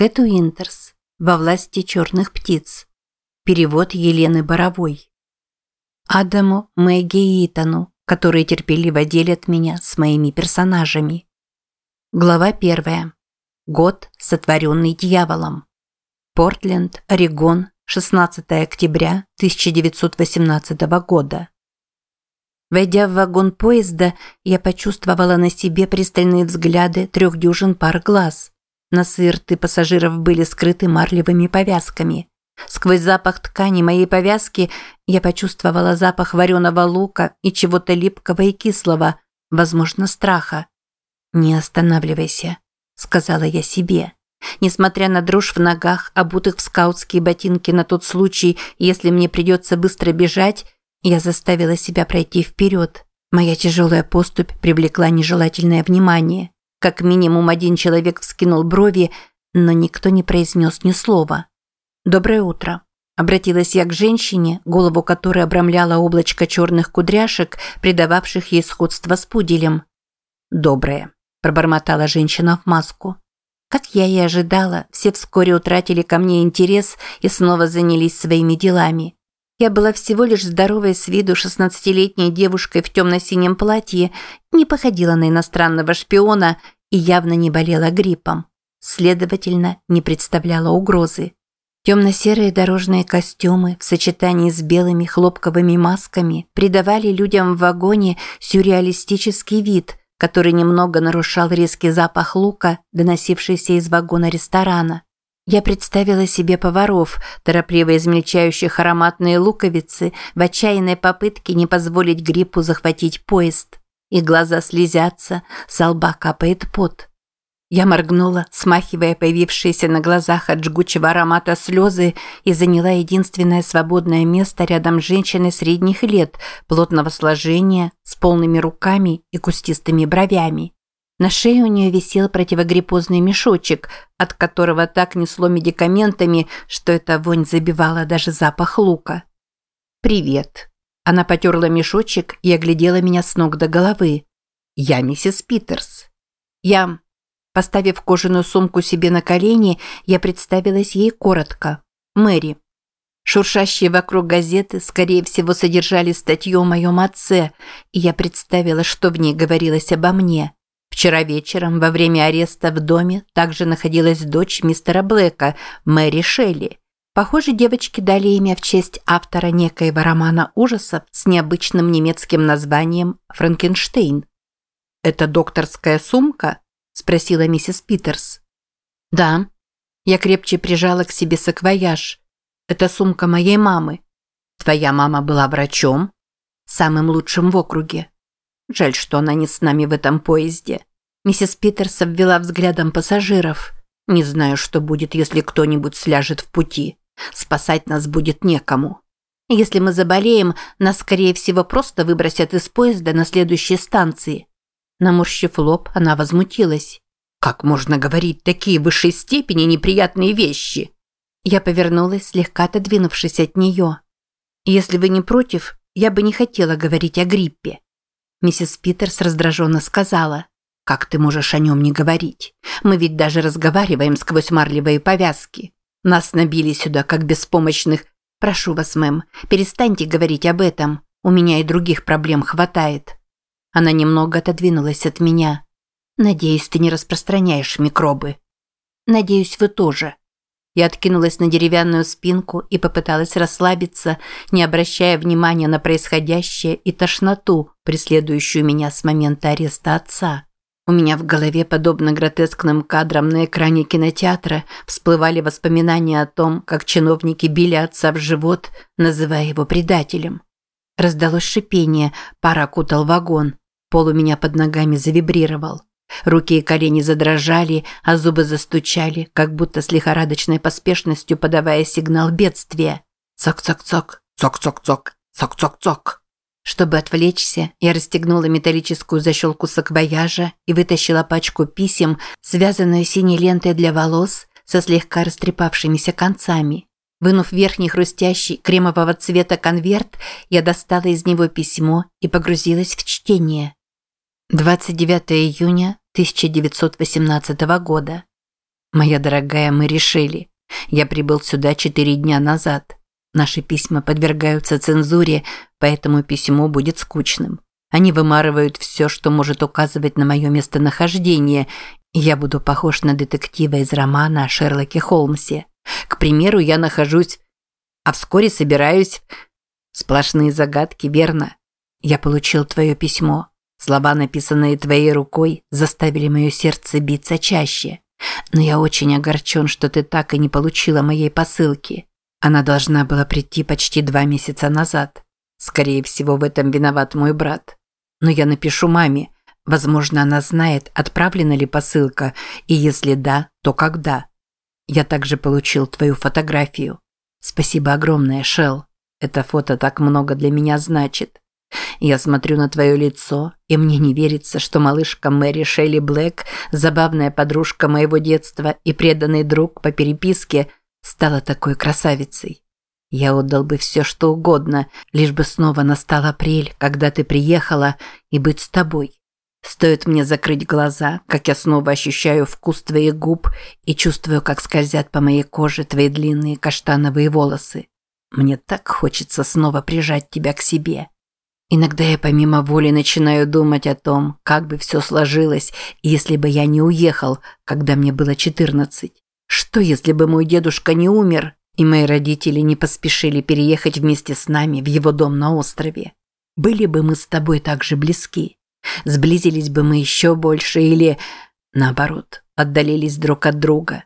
Кэт Уинтерс. Во власти черных птиц. Перевод Елены Боровой. Адаму, Мэгги и Итану, которые терпеливо делят меня с моими персонажами. Глава первая. Год, сотворенный дьяволом. Портленд, Орегон, 16 октября 1918 года. Войдя в вагон поезда, я почувствовала на себе пристальные взгляды трех дюжин пар глаз. Носы рты пассажиров были скрыты марлевыми повязками. Сквозь запах ткани моей повязки я почувствовала запах вареного лука и чего-то липкого и кислого, возможно, страха. «Не останавливайся», – сказала я себе. Несмотря на дрожь в ногах, обутых в скаутские ботинки на тот случай, если мне придется быстро бежать, я заставила себя пройти вперед. Моя тяжелая поступь привлекла нежелательное внимание. Как минимум один человек вскинул брови, но никто не произнес ни слова. «Доброе утро», – обратилась я к женщине, голову которой обрамляла облачко черных кудряшек, придававших ей сходство с пуделем. «Доброе», – пробормотала женщина в маску. Как я и ожидала, все вскоре утратили ко мне интерес и снова занялись своими делами. Я была всего лишь здоровой с виду шестнадцатилетней девушкой в темно-синем платье, не походила на иностранного шпиона и явно не болела гриппом. Следовательно, не представляла угрозы. Темно-серые дорожные костюмы в сочетании с белыми хлопковыми масками придавали людям в вагоне сюрреалистический вид, который немного нарушал резкий запах лука, доносившийся из вагона ресторана. Я представила себе поваров, торопливо измельчающих ароматные луковицы в отчаянной попытке не позволить гриппу захватить поезд. И глаза слезятся, с лба капает пот. Я моргнула, смахивая появившиеся на глазах от жгучего аромата слезы и заняла единственное свободное место рядом с женщиной средних лет, плотного сложения, с полными руками и кустистыми бровями. На шее у нее висел противогриппозный мешочек, от которого так несло медикаментами, что эта вонь забивала даже запах лука. «Привет». Она потерла мешочек и оглядела меня с ног до головы. «Я миссис Питерс». «Я...» Поставив кожаную сумку себе на колени, я представилась ей коротко. «Мэри». Шуршащие вокруг газеты, скорее всего, содержали статью о моем отце, и я представила, что в ней говорилось обо мне – Вчера вечером, во время ареста в доме, также находилась дочь мистера Блэка, Мэри Шелли. Похоже, девочки дали имя в честь автора некоего романа ужасов с необычным немецким названием «Франкенштейн». «Это докторская сумка?» – спросила миссис Питерс. «Да». Я крепче прижала к себе саквояж. «Это сумка моей мамы». «Твоя мама была врачом?» «Самым лучшим в округе». Жаль, что она не с нами в этом поезде. Миссис Питерс обвела взглядом пассажиров. Не знаю, что будет, если кто-нибудь сляжет в пути. Спасать нас будет некому. Если мы заболеем, нас, скорее всего, просто выбросят из поезда на следующей станции. Наморщив лоб, она возмутилась. «Как можно говорить такие в высшей степени неприятные вещи?» Я повернулась, слегка отодвинувшись от нее. «Если вы не против, я бы не хотела говорить о гриппе. Миссис Питерс раздраженно сказала. «Как ты можешь о нем не говорить? Мы ведь даже разговариваем сквозь марлевые повязки. Нас набили сюда, как беспомощных. Прошу вас, мэм, перестаньте говорить об этом. У меня и других проблем хватает». Она немного отодвинулась от меня. «Надеюсь, ты не распространяешь микробы». «Надеюсь, вы тоже». Я откинулась на деревянную спинку и попыталась расслабиться, не обращая внимания на происходящее и тошноту, преследующую меня с момента ареста отца. У меня в голове, подобно гротескным кадрам на экране кинотеатра, всплывали воспоминания о том, как чиновники били отца в живот, называя его предателем. Раздалось шипение, пара окутал вагон. Пол у меня под ногами завибрировал. Руки и колени задрожали, а зубы застучали, как будто с лихорадочной поспешностью подавая сигнал бедствия. Цок-цок-цок, цок-цок-цок, цок-цок-цок. Чтобы отвлечься, я расстегнула металлическую защелку саквояжа и вытащила пачку писем, связанную синей лентой для волос со слегка растрепавшимися концами. Вынув верхний хрустящий кремового цвета конверт, я достала из него письмо и погрузилась в чтение. 29 июня 1918 года. Моя дорогая, мы решили. Я прибыл сюда четыре дня назад. Наши письма подвергаются цензуре, поэтому письмо будет скучным. Они вымарывают все, что может указывать на мое местонахождение, и я буду похож на детектива из романа о Шерлоке Холмсе. К примеру, я нахожусь... А вскоре собираюсь... Сплошные загадки, верно? Я получил твое письмо. Слова, написанные твоей рукой, заставили мое сердце биться чаще. Но я очень огорчен, что ты так и не получила моей посылки. Она должна была прийти почти два месяца назад. Скорее всего, в этом виноват мой брат. Но я напишу маме. Возможно, она знает, отправлена ли посылка, и если да, то когда. Я также получил твою фотографию. Спасибо огромное, Шел. Это фото так много для меня значит. Я смотрю на твое лицо, и мне не верится, что малышка Мэри Шелли Блэк, забавная подружка моего детства и преданный друг по переписке, стала такой красавицей. Я отдал бы все, что угодно, лишь бы снова настал апрель, когда ты приехала, и быть с тобой. Стоит мне закрыть глаза, как я снова ощущаю вкус твоих губ и чувствую, как скользят по моей коже твои длинные каштановые волосы. Мне так хочется снова прижать тебя к себе. Иногда я помимо воли начинаю думать о том, как бы все сложилось, если бы я не уехал, когда мне было 14. Что, если бы мой дедушка не умер, и мои родители не поспешили переехать вместе с нами в его дом на острове? Были бы мы с тобой так же близки? Сблизились бы мы еще больше или, наоборот, отдалились друг от друга?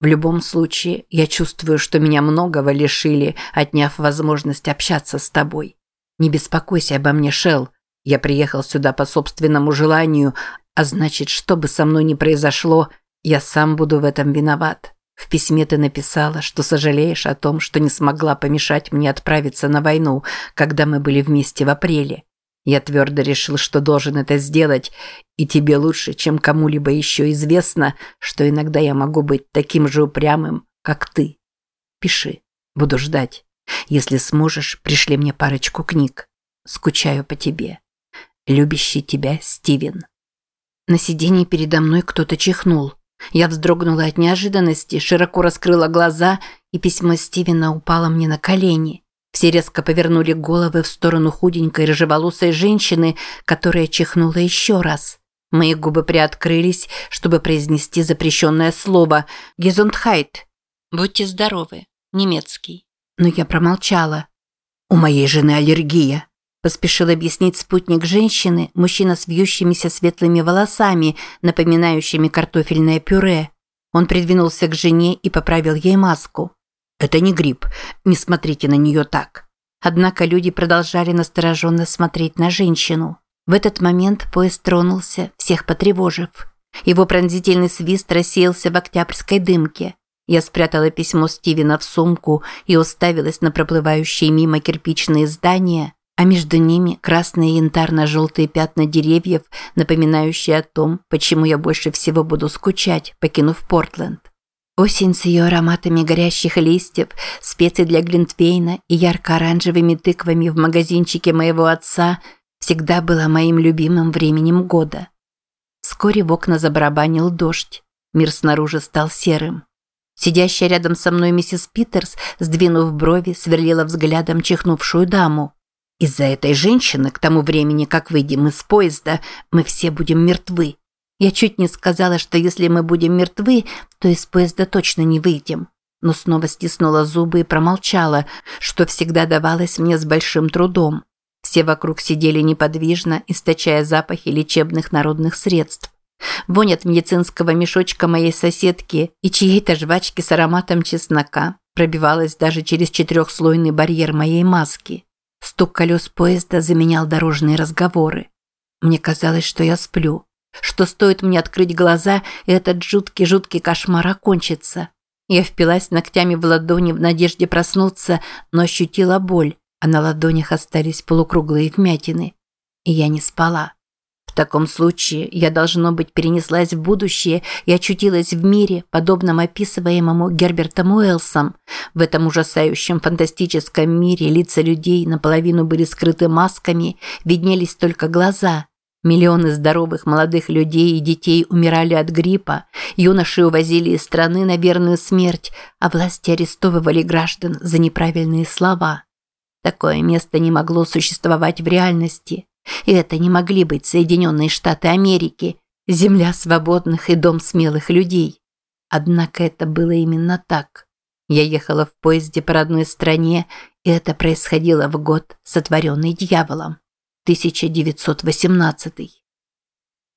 В любом случае, я чувствую, что меня многого лишили, отняв возможность общаться с тобой. Не беспокойся обо мне, Шел. Я приехал сюда по собственному желанию, а значит, что бы со мной ни произошло, я сам буду в этом виноват. В письме ты написала, что сожалеешь о том, что не смогла помешать мне отправиться на войну, когда мы были вместе в апреле. Я твердо решил, что должен это сделать, и тебе лучше, чем кому-либо еще известно, что иногда я могу быть таким же упрямым, как ты. Пиши. Буду ждать. Если сможешь, пришли мне парочку книг. Скучаю по тебе. Любящий тебя Стивен. На сиденье передо мной кто-то чихнул. Я вздрогнула от неожиданности, широко раскрыла глаза, и письмо Стивена упало мне на колени. Все резко повернули головы в сторону худенькой рыжеволосой женщины, которая чихнула еще раз. Мои губы приоткрылись, чтобы произнести запрещенное слово «Гезундхайт». «Будьте здоровы». Немецкий но я промолчала. «У моей жены аллергия», – поспешил объяснить спутник женщины, мужчина с вьющимися светлыми волосами, напоминающими картофельное пюре. Он придвинулся к жене и поправил ей маску. «Это не грипп, не смотрите на нее так». Однако люди продолжали настороженно смотреть на женщину. В этот момент поезд тронулся, всех потревожив. Его пронзительный свист рассеялся в октябрьской дымке. Я спрятала письмо Стивена в сумку и уставилась на проплывающие мимо кирпичные здания, а между ними красные янтарно-желтые пятна деревьев, напоминающие о том, почему я больше всего буду скучать, покинув Портленд. Осень с ее ароматами горящих листьев, специй для глинтвейна и ярко-оранжевыми тыквами в магазинчике моего отца всегда была моим любимым временем года. Вскоре в окна забарабанил дождь. Мир снаружи стал серым. Сидящая рядом со мной миссис Питерс, сдвинув брови, сверлила взглядом чихнувшую даму. «Из-за этой женщины, к тому времени, как выйдем из поезда, мы все будем мертвы. Я чуть не сказала, что если мы будем мертвы, то из поезда точно не выйдем. Но снова стиснула зубы и промолчала, что всегда давалось мне с большим трудом. Все вокруг сидели неподвижно, источая запахи лечебных народных средств. Вонь от медицинского мешочка моей соседки и чьей-то жвачки с ароматом чеснока пробивалась даже через четырехслойный барьер моей маски. Стук колес поезда заменял дорожные разговоры. Мне казалось, что я сплю, что стоит мне открыть глаза, и этот жуткий-жуткий кошмар окончится. Я впилась ногтями в ладони в надежде проснуться, но ощутила боль, а на ладонях остались полукруглые вмятины. И я не спала. Таком случае я, должно быть, перенеслась в будущее и очутилась в мире, подобном описываемому Гербертом Уэллсом. В этом ужасающем фантастическом мире лица людей наполовину были скрыты масками, виднелись только глаза. Миллионы здоровых молодых людей и детей умирали от гриппа, юноши увозили из страны на верную смерть, а власти арестовывали граждан за неправильные слова. Такое место не могло существовать в реальности. И это не могли быть Соединенные Штаты Америки, земля свободных и дом смелых людей. Однако это было именно так. Я ехала в поезде по родной стране, и это происходило в год, сотворенный дьяволом. 1918.